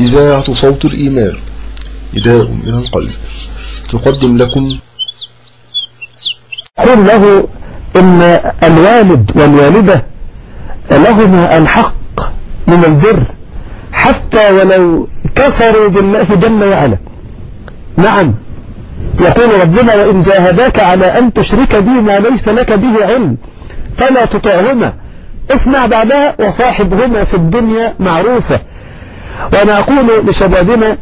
إذاعة صوت الإيمان نداء من القلب. تقدم لكم. قل له إن الوالد والوالدة لهما الحق من البر حتى ولو كفروا بالله جل وعلا. نعم يقول ربنا وإن جاهداك على أن تشرك بي ما ليس لك به علم فلا تطعهما. اسمع بعدها وصاحبهما في الدنيا معروفة. وأنا أقول لشبابنا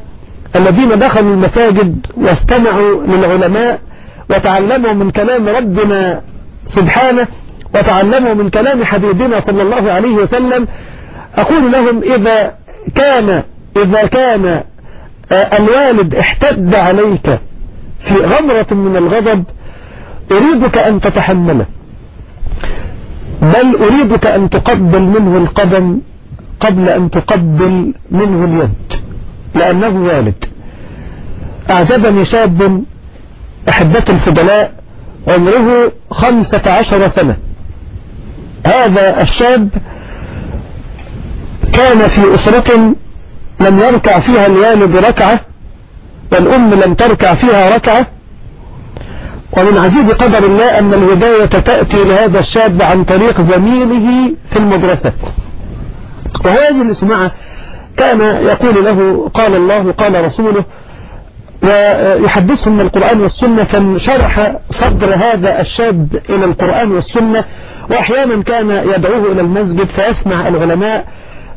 الذين دخلوا المساجد واستمعوا للعلماء وتعلموا من كلام ربنا سبحانه وتعلموا من كلام حبيبنا صلى الله عليه وسلم أقول لهم إذا كان إذا كان الوالد احتد عليك في غمرة من الغضب أريدك أن تتحمله. بل أريدك أن تقبل منه القدم قبل أن تقبل منه اليد لأنه والد. أعجبني شاب أحبة الفضلاء عمره خمسة عشر سنة. هذا الشاب كان في أسرة لم يركع فيها الوالد ركعة والأم لم تركع فيها ركعة. ومن عجيب قدر الله أن الهداية تأتي لهذا الشاب عن طريق زميله في المدرسة. وهذه الاسمعة كان يقول له قال الله قال رسوله ويحدثهم من القرآن والسنة فانشرح صدر هذا الشاب إلى القرآن والسنة وأحيانا كان يدعوه إلى المسجد فيسمع العلماء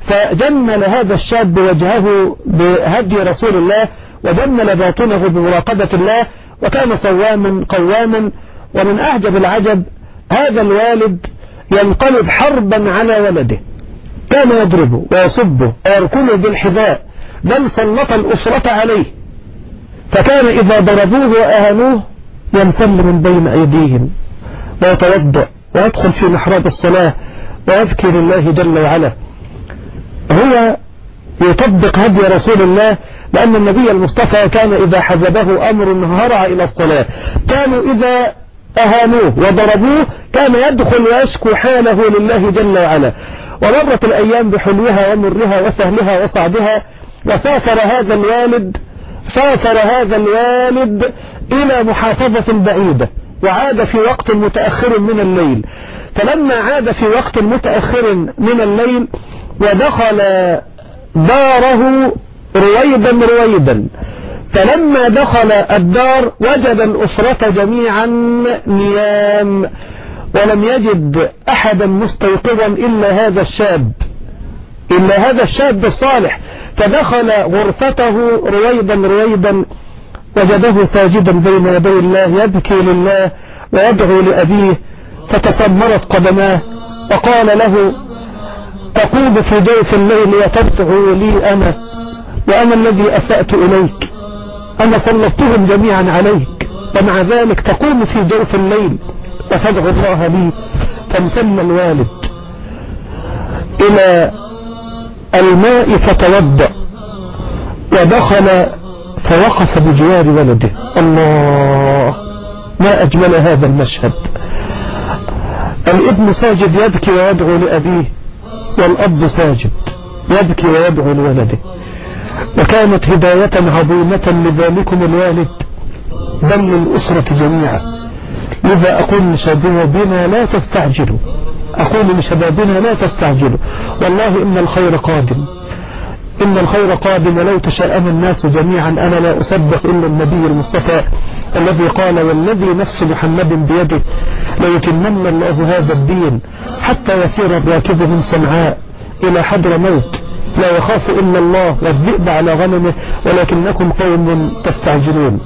فجمل هذا الشاب وجهه بهدي رسول الله وجمل باطنه بمراقبة الله وكان صواما قواما ومن أعجب العجب هذا الوالد ينقلب حربا على ولده كان يضربه ويصبه ويركله بالحذاء بل سلط الأسرة عليه. فكان إذا ضربوه وأهانوه ينسل من بين أيديهم ويتوضأ ويدخل في محراب الصلاة ويذكر الله جل وعلا. هو يطبق هدي رسول الله لأن النبي المصطفى كان إذا حزبه أمر هرع إلى الصلاة. كانوا إذا أهانوه وضربوه كان يدخل ويشكو حاله لله جل وعلا. ومرت الأيام بحلوها ومرها وسهلها وصعبها وسافر هذا الوالد سافر هذا الوالد إلى محافظة بعيدة وعاد في وقت متأخر من الليل. فلما عاد في وقت متأخر من الليل ودخل داره رويدا رويدا. فلما دخل الدار وجد الأسرة جميعا نيام. ولم يجد أحدا مستيقظا إلا هذا الشاب إلا هذا الشاب الصالح. فدخل غرفته رويدا رويدا وجده ساجدا بين يدي الله يبكي لله ويدعو لأبيه فتسمرت قدماه وقال له تقوم في جوف الليل وتدعو لي أنا وأنا الذي أسأت إليك. أنا سلطتهم جميعا عليك ومع ذلك تقوم في جوف الليل. وتدعو الله لي فانسل الوالد. إلى الماء فتوضأ ودخل فوقف بجوار ولده. الله ما أجمل هذا المشهد. الابن ساجد يبكي ويدعو لأبيه والأب ساجد يبكي ويدعو لولده. وكانت هداية عظيمة لذلكم الوالد. بل للأسرة جميعا. لذا أقول لشبابنا بنا لا تستعجلوا. أقول لشبابنا لا تستعجلوا. والله إن الخير قادم. إن الخير قادم ولو تشاءم الناس جميعا أنا لا أصدق إلا النبي المصطفى الذي قال والذي نفس محمد بيده ليتمن الله هذا الدين حتى يسير الراكب من صنعاء إلى حضر موت. لا يخاف إلا الله والذئب على غنمه ولكنكم قوم تستعجلون.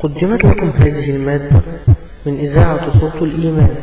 قدمت لكم هذه المادة من إذاعة صوت الإيمان.